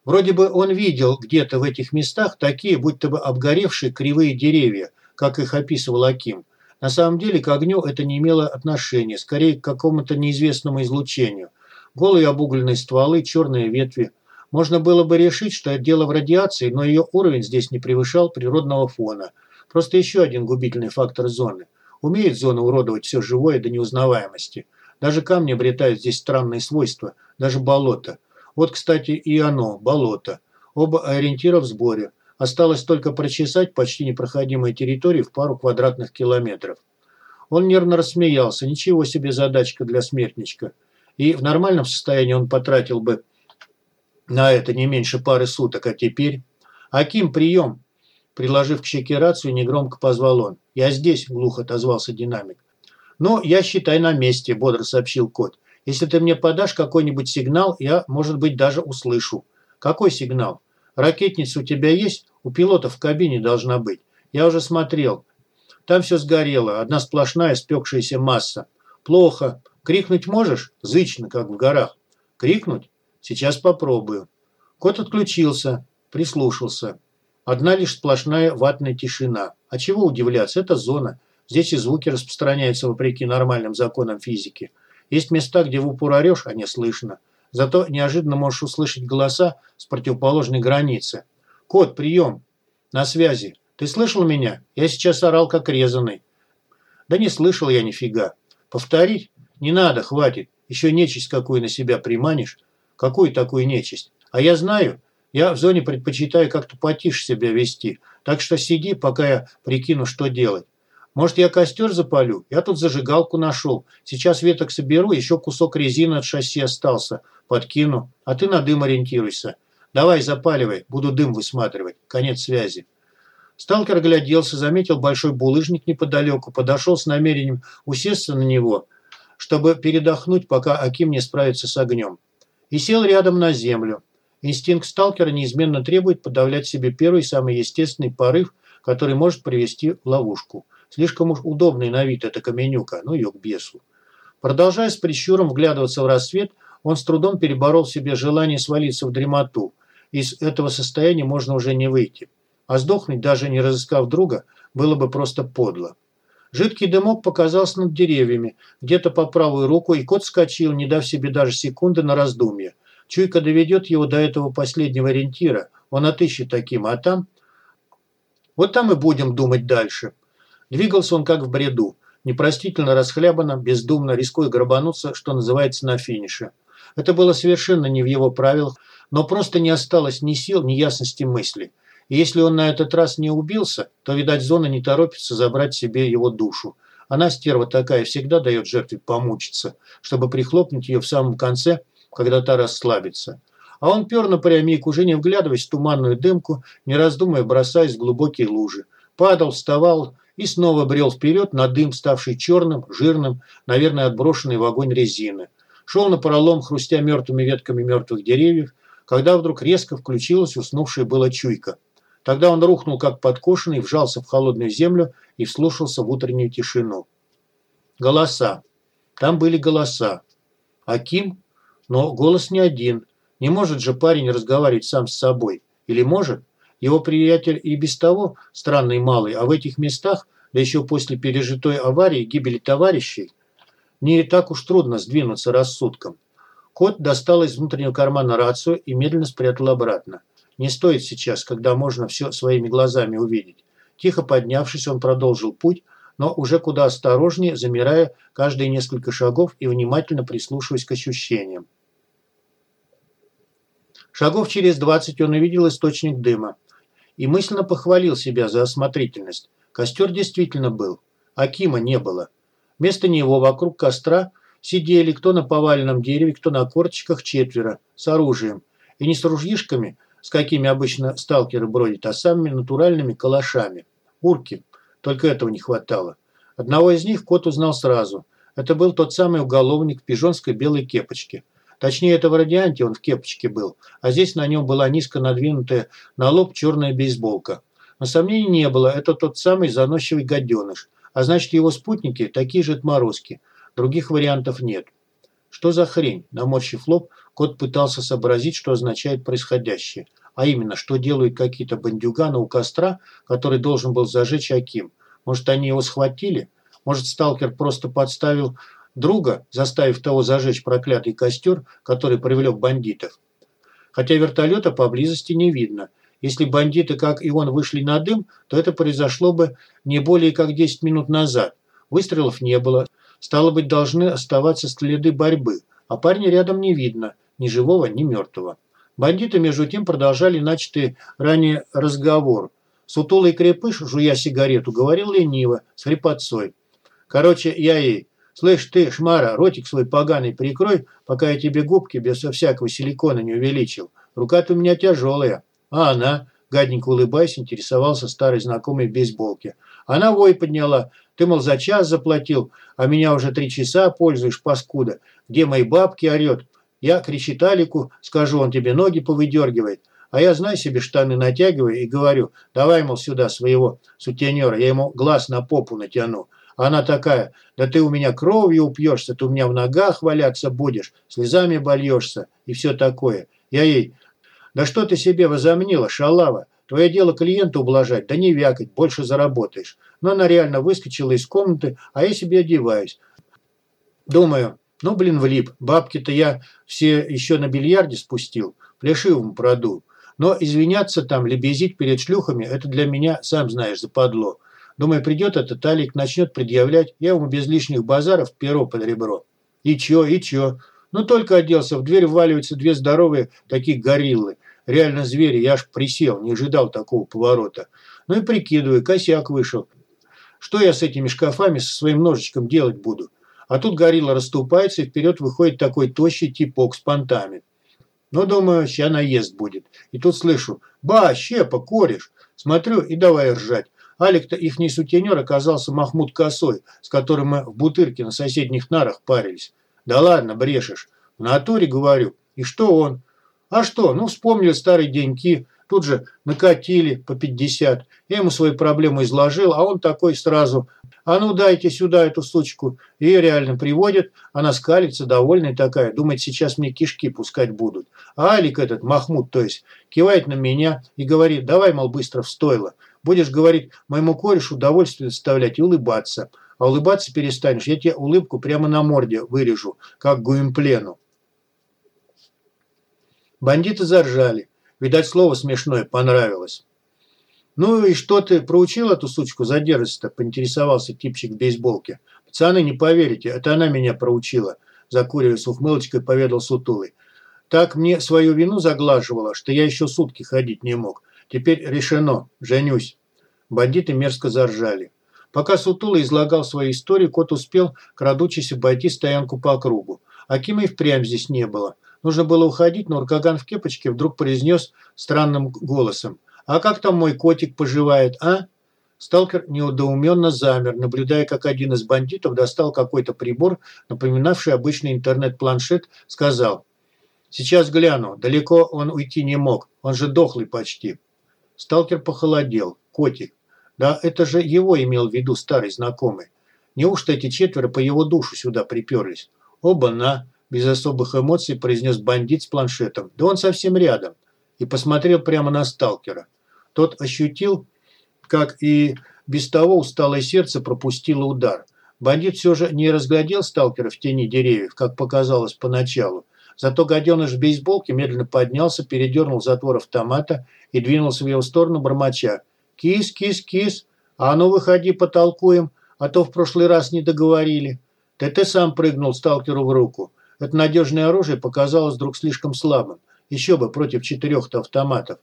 Вроде бы он видел где-то в этих местах такие, будто бы обгоревшие кривые деревья, как их описывал Аким. На самом деле к огню это не имело отношения, скорее к какому-то неизвестному излучению. Голые обугленные стволы, черные ветви. Можно было бы решить, что это дело в радиации, но ее уровень здесь не превышал природного фона. Просто еще один губительный фактор зоны. Умеет зона уродовать все живое до неузнаваемости. Даже камни обретают здесь странные свойства, даже болото. Вот, кстати, и оно, болото. Оба ориентира в сборе. Осталось только прочесать почти непроходимые территории в пару квадратных километров. Он нервно рассмеялся. Ничего себе задачка для смертничка. И в нормальном состоянии он потратил бы на это не меньше пары суток. А теперь... «Аким, прием!» Приложив к щеке рацию, негромко позвал он. «Я здесь», – глухо отозвался динамик. «Ну, я, считай, на месте», – бодро сообщил кот. «Если ты мне подашь какой-нибудь сигнал, я, может быть, даже услышу». «Какой сигнал?» «Ракетница у тебя есть? У пилота в кабине должна быть. Я уже смотрел. Там все сгорело, одна сплошная спекшаяся масса. Плохо. Крикнуть можешь? Зычно, как в горах. Крикнуть? Сейчас попробую». Кот отключился, прислушался. Одна лишь сплошная ватная тишина. А чего удивляться, это зона. Здесь и звуки распространяются вопреки нормальным законам физики. Есть места, где в упор орешь, а не слышно. Зато неожиданно можешь услышать голоса с противоположной границы. «Кот, прием!» «На связи. Ты слышал меня? Я сейчас орал, как резанный». «Да не слышал я нифига. Повторить? Не надо, хватит. Еще нечисть какую на себя приманишь. Какую такую нечисть? А я знаю. Я в зоне предпочитаю как-то потише себя вести. Так что сиди, пока я прикину, что делать. Может, я костер запалю? Я тут зажигалку нашел. Сейчас веток соберу, еще кусок резины от шасси остался. Подкину. А ты на дым ориентируйся. Давай, запаливай. Буду дым высматривать. Конец связи. Сталкер гляделся, заметил большой булыжник неподалеку, подошел с намерением усесться на него, чтобы передохнуть, пока Аким не справится с огнем. И сел рядом на землю. Инстинкт сталкера неизменно требует подавлять себе первый самый естественный порыв, который может привести в ловушку. Слишком уж удобный на вид эта каменюка, ну ее к бесу. Продолжая с прищуром вглядываться в рассвет, он с трудом переборол себе желание свалиться в дремоту. Из этого состояния можно уже не выйти. А сдохнуть, даже не разыскав друга, было бы просто подло. Жидкий дымок показался над деревьями, где-то по правую руку, и кот скочил, не дав себе даже секунды на раздумье. Чуйка доведет его до этого последнего ориентира, он отыщет таким, а там... Вот там и будем думать дальше. Двигался он как в бреду, непростительно расхлябанно, бездумно, рискуя грабануться, что называется, на финише. Это было совершенно не в его правилах, но просто не осталось ни сил, ни ясности мысли. И если он на этот раз не убился, то, видать, зона не торопится забрать себе его душу. Она, стерва такая, всегда дает жертве помучиться, чтобы прихлопнуть ее в самом конце, когда та расслабится. А он пер напрямик, уже не вглядываясь в туманную дымку, не раздумывая, бросаясь в глубокие лужи. Падал, вставал, и снова брел вперед на дым, ставший черным, жирным, наверное, отброшенный в огонь резины. Шел на пролом, хрустя мертвыми ветками мертвых деревьев, когда вдруг резко включилась уснувшая была чуйка. Тогда он рухнул, как подкошенный, вжался в холодную землю и вслушался в утреннюю тишину. Голоса. Там были голоса. Аким? Но голос не один. Не может же парень разговаривать сам с собой. Или может? Его приятель и без того странный малый, а в этих местах, да еще после пережитой аварии, гибели товарищей, не так уж трудно сдвинуться рассудком. Кот достал из внутреннего кармана рацию и медленно спрятал обратно. Не стоит сейчас, когда можно все своими глазами увидеть. Тихо поднявшись, он продолжил путь, но уже куда осторожнее, замирая каждые несколько шагов и внимательно прислушиваясь к ощущениям. Шагов через двадцать он увидел источник дыма и мысленно похвалил себя за осмотрительность. Костер действительно был. Акима не было. Вместо него вокруг костра сидели кто на поваленном дереве, кто на корточках четверо, с оружием. И не с ружьишками, с какими обычно сталкеры бродят, а самыми натуральными калашами. Урки. Только этого не хватало. Одного из них кот узнал сразу. Это был тот самый уголовник в пижонской белой кепочке. Точнее, это в радианте он в кепочке был, а здесь на нем была низко надвинутая на лоб черная бейсболка. Но сомнений не было, это тот самый заносчивый гаденыш. А значит, его спутники такие же отморозки. Других вариантов нет. Что за хрень? Наморщив лоб, кот пытался сообразить, что означает происходящее. А именно, что делают какие-то бандюганы у костра, который должен был зажечь Аким. Может, они его схватили? Может, сталкер просто подставил друга, заставив того зажечь проклятый костер, который привлек бандитов. Хотя вертолета поблизости не видно. Если бандиты, как и он, вышли на дым, то это произошло бы не более как 10 минут назад. Выстрелов не было. Стало быть, должны оставаться следы борьбы. А парня рядом не видно, ни живого, ни мертвого. Бандиты, между тем, продолжали начатый ранее разговор. Сутулый крепыш, жуя сигарету, говорил лениво, с хрипотцой. Короче, я ей, «Слышь ты, шмара, ротик свой поганый прикрой, пока я тебе губки без всякого силикона не увеличил. Рука-то у меня тяжелая». «А она?» – гаденько улыбаясь, интересовался старой знакомой в бейсболке. «Она вой подняла. Ты, мол, за час заплатил, а меня уже три часа пользуешь, паскуда. Где мои бабки орет? Я кричит Алику, скажу, он тебе ноги повыдергивает. А я, знай себе, штаны натягиваю и говорю, давай, мол, сюда своего сутенера, я ему глаз на попу натяну. Она такая, да ты у меня кровью упьешься, ты у меня в ногах валяться будешь, слезами больешься и все такое. Я ей, да что ты себе возомнила, шалава? Твое дело клиента ублажать, да не вякать, больше заработаешь. Но она реально выскочила из комнаты, а я себе одеваюсь. Думаю, ну, блин, влип. Бабки-то я все еще на бильярде спустил, плешивому проду. Но извиняться там, лебезить перед шлюхами, это для меня, сам знаешь, западло. Думаю, придет этот Алик, начнет предъявлять, я ему без лишних базаров перо под ребро. И чё, и чё? Ну только оделся, в дверь вваливаются две здоровые такие гориллы. Реально звери, я аж присел, не ожидал такого поворота. Ну и прикидываю, косяк вышел. Что я с этими шкафами со своим ножичком делать буду? А тут горилла расступается, и вперед выходит такой тощий типок с понтами. Ну, думаю, ща наезд будет. И тут слышу, ба, щепа, кореш. Смотрю и давай ржать. Алик-то ихний сутенер оказался Махмуд Косой, с которым мы в Бутырке на соседних нарах парились. Да ладно, брешешь. В натуре говорю. И что он? А что, ну вспомнили старые деньки, тут же накатили по 50. Я ему свою проблему изложил, а он такой сразу, а ну дайте сюда эту сучку. Ее реально приводят, она скалится, довольная такая, думает, сейчас мне кишки пускать будут. А Алик этот, Махмуд, то есть, кивает на меня и говорит, давай, мол, быстро в стойло. Будешь, говорить моему корешу удовольствие доставлять и улыбаться. А улыбаться перестанешь, я тебе улыбку прямо на морде вырежу, как гуимплену. Бандиты заржали. Видать, слово смешное понравилось. «Ну и что ты, проучил эту сучку за дерзость-то?» – поинтересовался типчик в бейсболке. «Пацаны, не поверите, это она меня проучила», – закуривая с ухмылочкой, поведал Сутулый. «Так мне свою вину заглаживала, что я еще сутки ходить не мог. Теперь решено, женюсь». Бандиты мерзко заржали. Пока Сутулый излагал свою историю, кот успел, крадучись, обойти стоянку по кругу. Акима и впрямь здесь не было. Нужно было уходить, но Уркаган в кепочке вдруг произнес странным голосом. «А как там мой котик поживает, а?» Сталкер неудоуменно замер, наблюдая, как один из бандитов достал какой-то прибор, напоминавший обычный интернет-планшет, сказал. «Сейчас гляну. Далеко он уйти не мог. Он же дохлый почти». Сталкер похолодел. Котик. Да это же его имел в виду старый знакомый. Неужто эти четверо по его душу сюда приперлись? Оба-на! без особых эмоций произнес бандит с планшетом. Да он совсем рядом. И посмотрел прямо на сталкера. Тот ощутил, как и без того усталое сердце пропустило удар. Бандит все же не разглядел сталкера в тени деревьев, как показалось поначалу. Зато гаденыш в бейсболке медленно поднялся, передернул затвор автомата и двинулся в его сторону бормоча. «Кис, кис, кис! А ну выходи, потолкуем, а то в прошлый раз не договорили». ТТ сам прыгнул сталкеру в руку. Это надежное оружие показалось вдруг слишком слабым. Еще бы против четырех-то автоматов.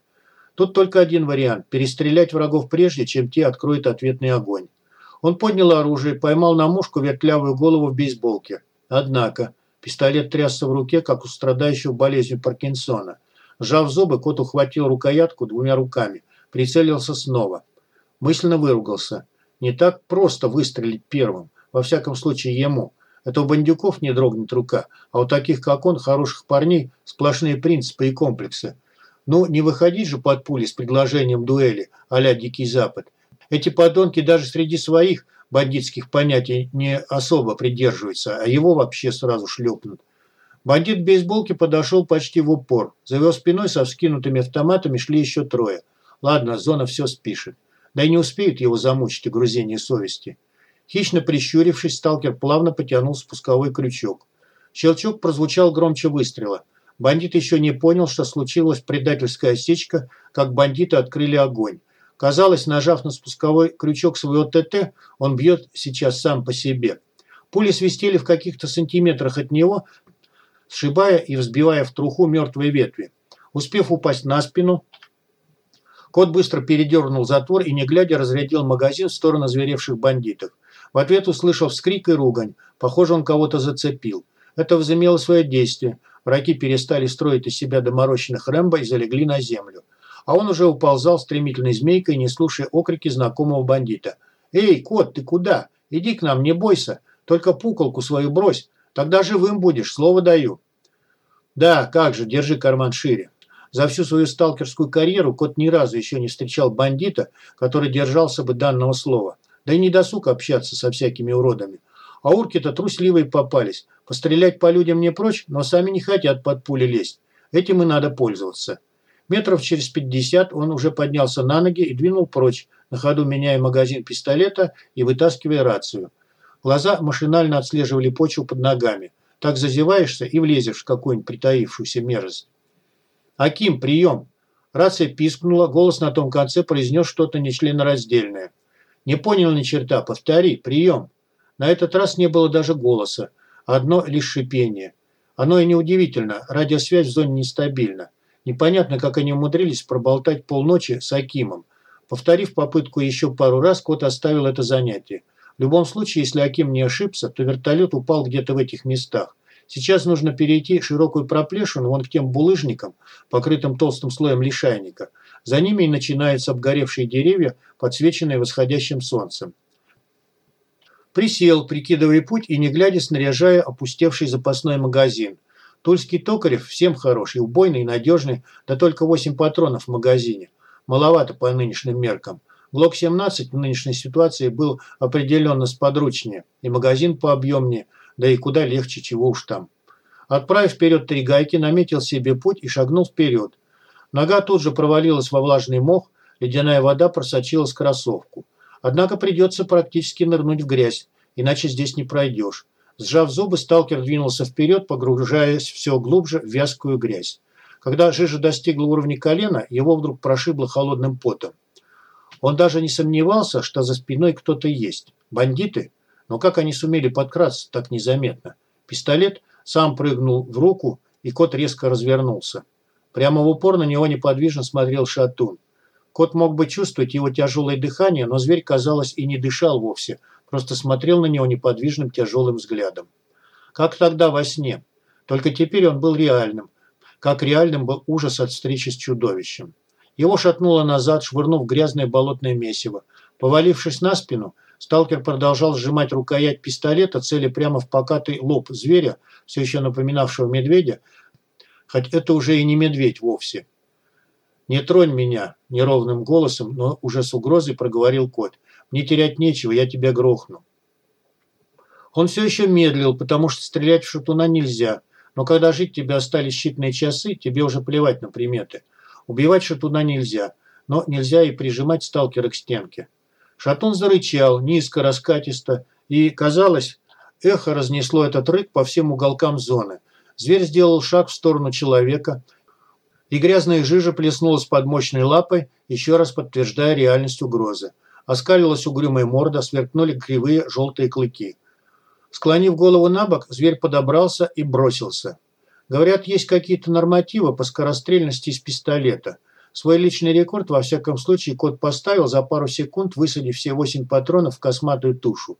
Тут только один вариант – перестрелять врагов прежде, чем те откроют ответный огонь. Он поднял оружие, поймал на мушку вертлявую голову в бейсболке. Однако, пистолет трясся в руке, как у страдающего болезнью Паркинсона. Сжав зубы, кот ухватил рукоятку двумя руками, прицелился снова. Мысленно выругался. Не так просто выстрелить первым, во всяком случае ему – это у бандюков не дрогнет рука, а у таких, как он, хороших парней, сплошные принципы и комплексы. Ну, не выходить же под пули с предложением дуэли а Дикий Запад. Эти подонки даже среди своих бандитских понятий не особо придерживаются, а его вообще сразу шлепнут. Бандит в бейсболке подошел почти в упор. За его спиной со вскинутыми автоматами шли еще трое. Ладно, зона все спишет. Да и не успеют его замучить угрызение совести. Хищно прищурившись, сталкер плавно потянул спусковой крючок. Щелчок прозвучал громче выстрела. Бандит еще не понял, что случилась предательская осечка, как бандиты открыли огонь. Казалось, нажав на спусковой крючок своего ТТ, он бьет сейчас сам по себе. Пули свистели в каких-то сантиметрах от него, сшибая и взбивая в труху мертвые ветви. Успев упасть на спину, кот быстро передернул затвор и, не глядя, разрядил магазин в сторону зверевших бандитов. В ответ услышал вскрик и ругань. Похоже, он кого-то зацепил. Это возымело свое действие. Враги перестали строить из себя доморощенных Рэмбо и залегли на землю. А он уже уползал стремительной змейкой, не слушая окрики знакомого бандита. «Эй, кот, ты куда? Иди к нам, не бойся. Только пуколку свою брось. Тогда живым будешь, слово даю». «Да, как же, держи карман шире». За всю свою сталкерскую карьеру кот ни разу еще не встречал бандита, который держался бы данного слова. Да и не досуг общаться со всякими уродами. А урки-то трусливые попались. Пострелять по людям не прочь, но сами не хотят под пули лезть. Этим и надо пользоваться. Метров через пятьдесят он уже поднялся на ноги и двинул прочь, на ходу меняя магазин пистолета и вытаскивая рацию. Глаза машинально отслеживали почву под ногами. Так зазеваешься и влезешь в какую-нибудь притаившуюся мерзость. «Аким, прием!» Рация пискнула, голос на том конце произнес что-то нечленораздельное. «Не понял ни черта, повтори, прием». На этот раз не было даже голоса, одно лишь шипение. Оно и неудивительно, радиосвязь в зоне нестабильна. Непонятно, как они умудрились проболтать полночи с Акимом. Повторив попытку еще пару раз, кот оставил это занятие. В любом случае, если Аким не ошибся, то вертолет упал где-то в этих местах. Сейчас нужно перейти широкую проплешину вон к тем булыжникам, покрытым толстым слоем лишайника. За ними и начинаются обгоревшие деревья, подсвеченные восходящим солнцем. Присел, прикидывая путь и не глядя, снаряжая опустевший запасной магазин. Тульский токарев всем хороший, убойный, надежный, да только 8 патронов в магазине. Маловато по нынешним меркам. Глок-17 в нынешней ситуации был определенно сподручнее, и магазин пообъемнее, да и куда легче, чего уж там. Отправив вперед три гайки, наметил себе путь и шагнул вперед. Нога тут же провалилась во влажный мох, ледяная вода просочилась в кроссовку. Однако придется практически нырнуть в грязь, иначе здесь не пройдешь. Сжав зубы, сталкер двинулся вперед, погружаясь все глубже в вязкую грязь. Когда жижа достигла уровня колена, его вдруг прошибло холодным потом. Он даже не сомневался, что за спиной кто-то есть. Бандиты? Но как они сумели подкрасться так незаметно? Пистолет сам прыгнул в руку, и кот резко развернулся. Прямо в упор на него неподвижно смотрел Шатун. Кот мог бы чувствовать его тяжелое дыхание, но зверь, казалось, и не дышал вовсе, просто смотрел на него неподвижным тяжелым взглядом. Как тогда во сне. Только теперь он был реальным. Как реальным был ужас от встречи с чудовищем. Его шатнуло назад, швырнув грязное болотное месиво. Повалившись на спину, сталкер продолжал сжимать рукоять пистолета, цели прямо в покатый лоб зверя, все еще напоминавшего медведя, хоть это уже и не медведь вовсе. «Не тронь меня!» – неровным голосом, но уже с угрозой проговорил кот. «Мне терять нечего, я тебя грохну». Он все еще медлил, потому что стрелять в шатуна нельзя. Но когда жить тебе остались считанные часы, тебе уже плевать на приметы. Убивать шатуна нельзя, но нельзя и прижимать сталкера к стенке. Шатун зарычал, низко, раскатисто, и, казалось, эхо разнесло этот рык по всем уголкам зоны. Зверь сделал шаг в сторону человека, и грязная жижа плеснулась под мощной лапой, еще раз подтверждая реальность угрозы. Оскалилась угрюмая морда, сверкнули кривые желтые клыки. Склонив голову на бок, зверь подобрался и бросился. Говорят, есть какие-то нормативы по скорострельности из пистолета. Свой личный рекорд, во всяком случае, кот поставил за пару секунд, высадив все восемь патронов в косматую тушу.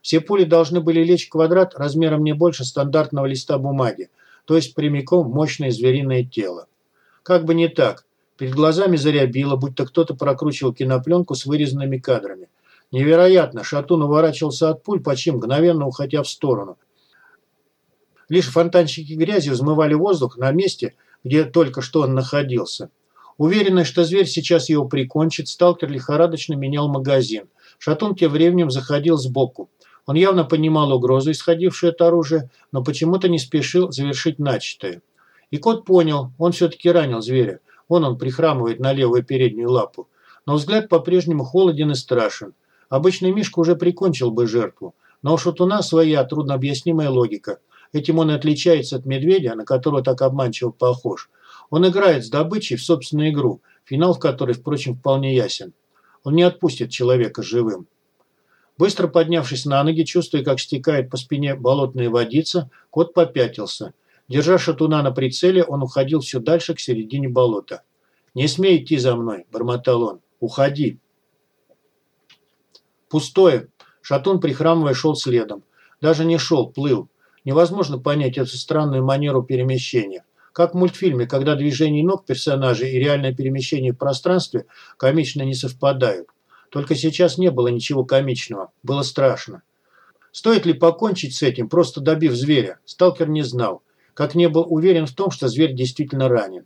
Все пули должны были лечь в квадрат размером не больше стандартного листа бумаги, то есть прямиком в мощное звериное тело. Как бы не так. Перед глазами зарябило, будто кто-то прокручивал кинопленку с вырезанными кадрами. Невероятно, Шатун уворачивался от пуль, почти мгновенно уходя в сторону. Лишь фонтанчики грязи взмывали воздух на месте, где только что он находился. Уверенный, что зверь сейчас его прикончит, сталкер лихорадочно менял магазин. Шатун тем временем заходил сбоку. Он явно понимал угрозу, исходившую от оружия, но почему-то не спешил завершить начатое. И кот понял, он все-таки ранил зверя. Вон он прихрамывает на левую переднюю лапу. Но взгляд по-прежнему холоден и страшен. Обычный Мишка уже прикончил бы жертву. Но у шатуна своя труднообъяснимая логика. Этим он и отличается от медведя, на которого так обманчиво похож. Он играет с добычей в собственную игру, финал в которой, впрочем, вполне ясен. Он не отпустит человека живым. Быстро поднявшись на ноги, чувствуя, как стекает по спине болотная водица, кот попятился – Держа шатуна на прицеле, он уходил все дальше к середине болота. «Не смей идти за мной», – бормотал он. «Уходи». Пустое. Шатун, прихрамывая, шел следом. Даже не шел, плыл. Невозможно понять эту странную манеру перемещения. Как в мультфильме, когда движение ног персонажей и реальное перемещение в пространстве комично не совпадают. Только сейчас не было ничего комичного. Было страшно. Стоит ли покончить с этим, просто добив зверя? Сталкер не знал как не был уверен в том, что зверь действительно ранен.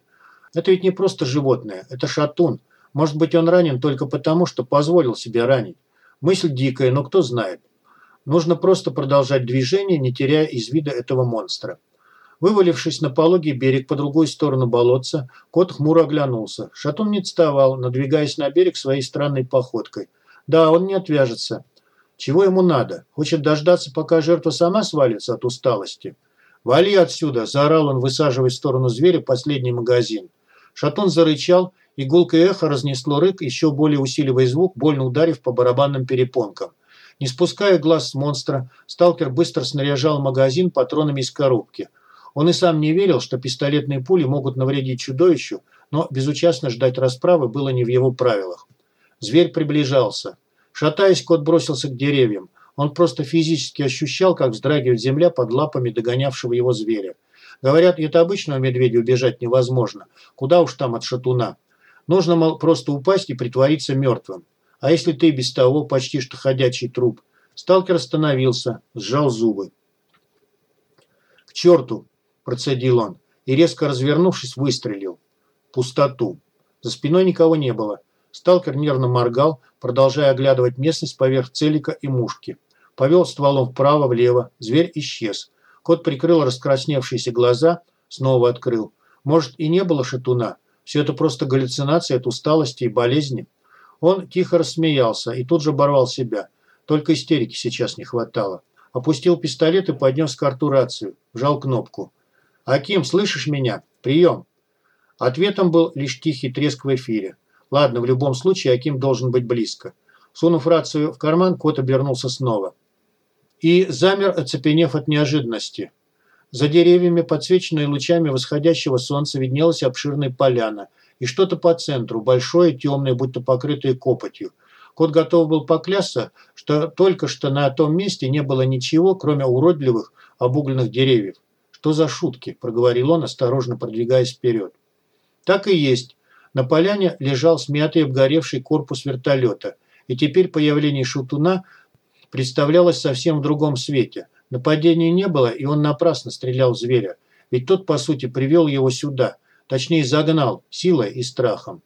Это ведь не просто животное, это шатун. Может быть, он ранен только потому, что позволил себе ранить. Мысль дикая, но кто знает. Нужно просто продолжать движение, не теряя из вида этого монстра. Вывалившись на пологий берег по другую сторону болотца, кот хмуро оглянулся. Шатун не отставал, надвигаясь на берег своей странной походкой. Да, он не отвяжется. Чего ему надо? Хочет дождаться, пока жертва сама свалится от усталости? «Вали отсюда!» – заорал он, высаживая в сторону зверя последний магазин. Шатун зарычал и гулкое эхо разнесло рык, еще более усиливая звук, больно ударив по барабанным перепонкам. Не спуская глаз с монстра, сталкер быстро снаряжал магазин патронами из коробки. Он и сам не верил, что пистолетные пули могут навредить чудовищу, но безучастно ждать расправы было не в его правилах. Зверь приближался. Шатаясь, кот бросился к деревьям. Он просто физически ощущал, как вздрагивает земля под лапами догонявшего его зверя. Говорят, это обычного медведя убежать невозможно. Куда уж там от шатуна. Нужно, мол, просто упасть и притвориться мертвым. А если ты без того почти что ходячий труп? Сталкер остановился, сжал зубы. «К черту!» – процедил он и, резко развернувшись, выстрелил. Пустоту. За спиной никого не было. Сталкер нервно моргал, продолжая оглядывать местность поверх целика и мушки. Повел стволом вправо-влево. Зверь исчез. Кот прикрыл раскрасневшиеся глаза, снова открыл. Может, и не было шатуна. Все это просто галлюцинация от усталости и болезни. Он тихо рассмеялся и тут же оборвал себя. Только истерики сейчас не хватало. Опустил пистолет и поднес к рту рацию. Вжал кнопку. «Аким, слышишь меня? Прием!» Ответом был лишь тихий треск в эфире. Ладно, в любом случае Аким должен быть близко. Сунув рацию в карман, кот обернулся снова. И замер, оцепенев от неожиданности. За деревьями, подсвеченной лучами восходящего солнца, виднелась обширная поляна. И что-то по центру, большое, темное, будто покрытое копотью. Кот готов был поклясться, что только что на том месте не было ничего, кроме уродливых обугленных деревьев. «Что за шутки?» – проговорил он, осторожно продвигаясь вперед. Так и есть. На поляне лежал смятый обгоревший корпус вертолета, и теперь появление шутуна представлялось совсем в другом свете. Нападения не было, и он напрасно стрелял в зверя, ведь тот, по сути, привел его сюда, точнее загнал, силой и страхом.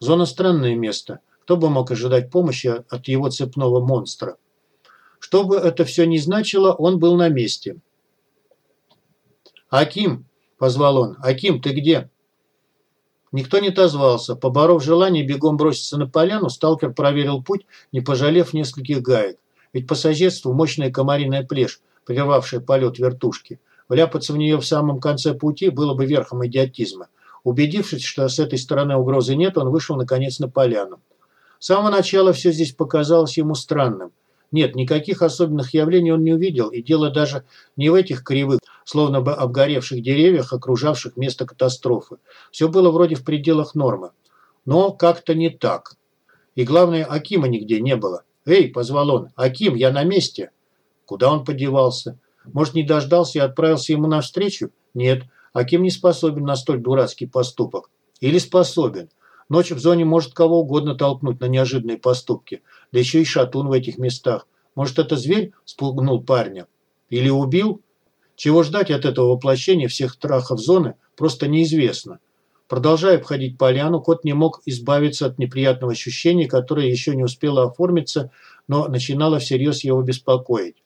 Зона – странное место. Кто бы мог ожидать помощи от его цепного монстра? Что бы это все ни значило, он был на месте. «Аким!» – позвал он. «Аким, ты где?» Никто не отозвался. Поборов желание бегом броситься на поляну, сталкер проверил путь, не пожалев нескольких гаек. Ведь по соседству мощная комариная плешь, прервавшая полет вертушки. Вляпаться в нее в самом конце пути было бы верхом идиотизма. Убедившись, что с этой стороны угрозы нет, он вышел наконец на поляну. С самого начала все здесь показалось ему странным. Нет, никаких особенных явлений он не увидел, и дело даже не в этих кривых, словно бы обгоревших деревьях, окружавших место катастрофы. Все было вроде в пределах нормы. Но как-то не так. И главное, Акима нигде не было. «Эй!» – позвал он. «Аким, я на месте!» Куда он подевался? Может, не дождался и отправился ему навстречу? Нет, Аким не способен на столь дурацкий поступок. Или способен. Ночь в зоне может кого угодно толкнуть на неожиданные поступки. Да еще и шатун в этих местах. Может, это зверь спугнул парня? Или убил? Чего ждать от этого воплощения всех страхов зоны, просто неизвестно. Продолжая обходить поляну, кот не мог избавиться от неприятного ощущения, которое еще не успело оформиться, но начинало всерьез его беспокоить.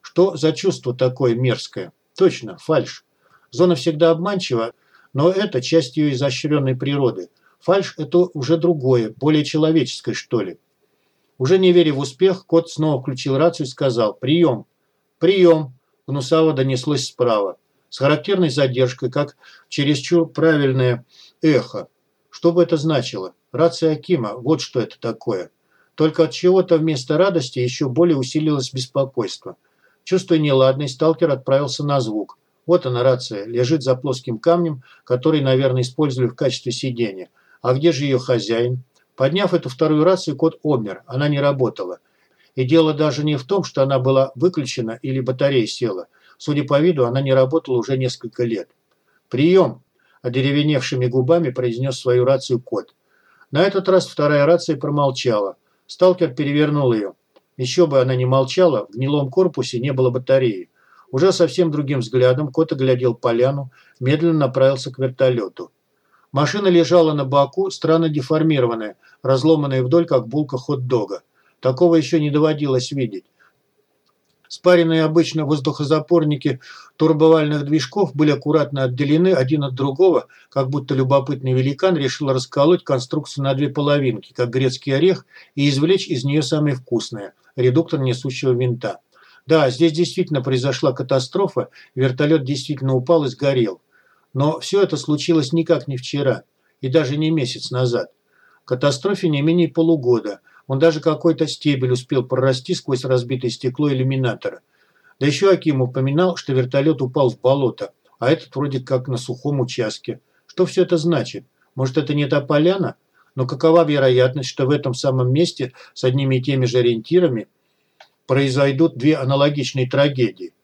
Что за чувство такое мерзкое? Точно, фальш. Зона всегда обманчива, но это часть ее изощренной природы – Фальш – это уже другое, более человеческое, что ли. Уже не веря в успех, кот снова включил рацию и сказал «Прием! Прием!» Гнусаво донеслось справа. С характерной задержкой, как чересчур правильное эхо. Что бы это значило? Рация Акима, вот что это такое. Только от чего-то вместо радости еще более усилилось беспокойство. Чувствуя неладность, сталкер отправился на звук. Вот она рация, лежит за плоским камнем, который, наверное, использовали в качестве сидения. А где же ее хозяин? Подняв эту вторую рацию, кот обмер. Она не работала. И дело даже не в том, что она была выключена или батарея села. Судя по виду, она не работала уже несколько лет. «Прием!» – одеревеневшими губами произнес свою рацию кот. На этот раз вторая рация промолчала. Сталкер перевернул ее. Еще бы она не молчала, в гнилом корпусе не было батареи. Уже совсем другим взглядом кот оглядел поляну, медленно направился к вертолету. Машина лежала на боку, странно деформированная, разломанная вдоль, как булка хот-дога. Такого еще не доводилось видеть. Спаренные обычно воздухозапорники турбовальных движков были аккуратно отделены один от другого, как будто любопытный великан решил расколоть конструкцию на две половинки, как грецкий орех, и извлечь из нее самое вкусное – редуктор несущего винта. Да, здесь действительно произошла катастрофа, вертолет действительно упал и сгорел. Но все это случилось никак не вчера и даже не месяц назад. Катастрофе не менее полугода. Он даже какой-то стебель успел прорасти сквозь разбитое стекло иллюминатора. Да еще Аким упоминал, что вертолет упал в болото, а этот вроде как на сухом участке. Что все это значит? Может, это не та поляна? Но какова вероятность, что в этом самом месте с одними и теми же ориентирами произойдут две аналогичные трагедии?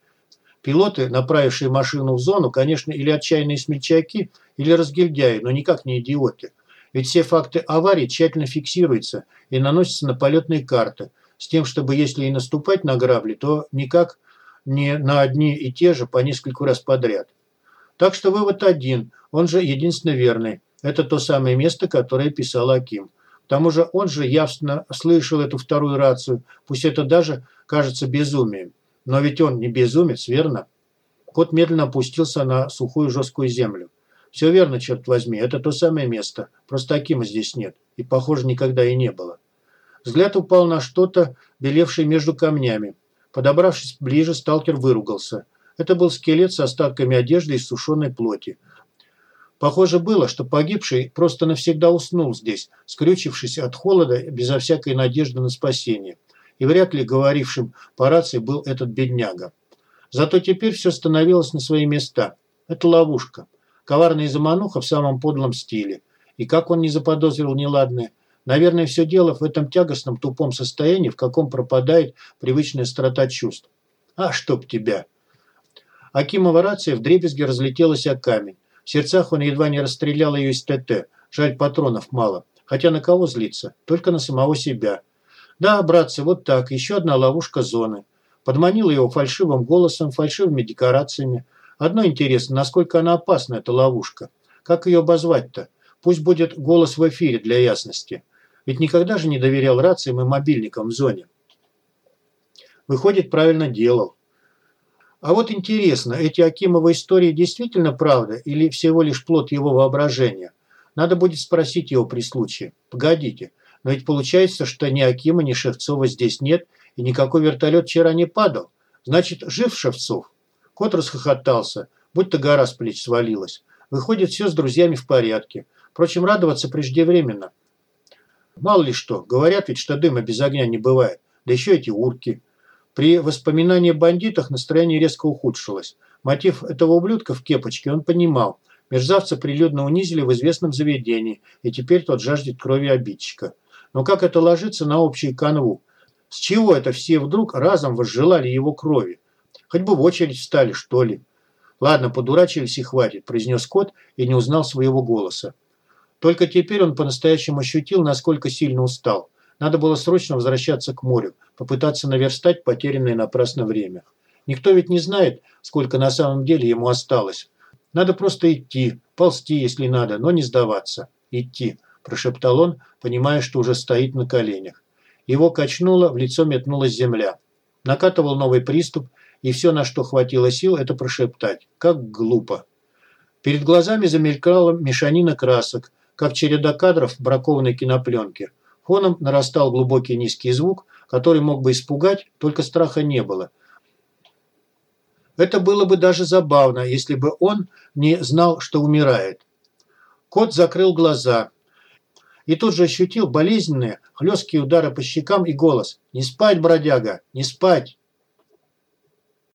Пилоты, направившие машину в зону, конечно, или отчаянные смельчаки, или разгильдяи, но никак не идиоты. Ведь все факты аварии тщательно фиксируются и наносятся на полетные карты, с тем, чтобы если и наступать на грабли, то никак не на одни и те же по нескольку раз подряд. Так что вывод один, он же единственно верный. Это то самое место, которое писал Аким. К тому же он же явственно слышал эту вторую рацию, пусть это даже кажется безумием. Но ведь он не безумец, верно? Кот медленно опустился на сухую жесткую землю. Все верно, черт возьми, это то самое место. Просто Акима здесь нет. И, похоже, никогда и не было. Взгляд упал на что-то, белевшее между камнями. Подобравшись ближе, сталкер выругался. Это был скелет с остатками одежды из сушеной плоти. Похоже было, что погибший просто навсегда уснул здесь, скрючившись от холода, безо всякой надежды на спасение и вряд ли говорившим по рации был этот бедняга. Зато теперь все становилось на свои места. Это ловушка. Коварная замануха в самом подлом стиле. И как он не заподозрил неладное, наверное, все дело в этом тягостном тупом состоянии, в каком пропадает привычная острота чувств. А, чтоб тебя! Акимова рация вдребезги разлетелась о камень. В сердцах он едва не расстрелял ее из ТТ. Жаль, патронов мало. Хотя на кого злиться? Только на самого себя. Да, братцы, вот так, еще одна ловушка зоны. Подманил его фальшивым голосом, фальшивыми декорациями. Одно интересно, насколько она опасна, эта ловушка. Как ее обозвать-то? Пусть будет голос в эфире для ясности. Ведь никогда же не доверял рациям и мобильникам в зоне. Выходит, правильно делал. А вот интересно, эти Акимовы истории действительно правда или всего лишь плод его воображения? Надо будет спросить его при случае. Погодите, но ведь получается, что ни Акима, ни Шевцова здесь нет, и никакой вертолет вчера не падал. Значит, жив Шевцов? Кот расхохотался, будто гора с плеч свалилась. Выходит, все с друзьями в порядке. Впрочем, радоваться преждевременно. Мало ли что, говорят ведь, что дыма без огня не бывает. Да еще эти урки. При воспоминании о бандитах настроение резко ухудшилось. Мотив этого ублюдка в кепочке он понимал. Мерзавца прилюдно унизили в известном заведении, и теперь тот жаждет крови обидчика. Но как это ложится на общую канву? С чего это все вдруг разом возжелали его крови? Хоть бы в очередь встали, что ли. Ладно, подурачились и хватит, произнес кот и не узнал своего голоса. Только теперь он по-настоящему ощутил, насколько сильно устал. Надо было срочно возвращаться к морю, попытаться наверстать потерянное напрасно время. Никто ведь не знает, сколько на самом деле ему осталось. Надо просто идти, ползти, если надо, но не сдаваться. Идти прошептал он, понимая, что уже стоит на коленях. Его качнуло, в лицо метнулась земля. Накатывал новый приступ, и все, на что хватило сил, это прошептать. Как глупо. Перед глазами замелькала мешанина красок, как череда кадров в бракованной кинопленке. Фоном нарастал глубокий низкий звук, который мог бы испугать, только страха не было. Это было бы даже забавно, если бы он не знал, что умирает. Кот закрыл глаза и тут же ощутил болезненные, хлесткие удары по щекам и голос. «Не спать, бродяга, не спать!»